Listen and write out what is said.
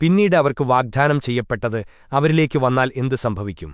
പിന്നീട് അവർക്ക് വാഗ്ദാനം ചെയ്യപ്പെട്ടത് അവരിലേക്ക് വന്നാൽ എന്തു സംഭവിക്കും?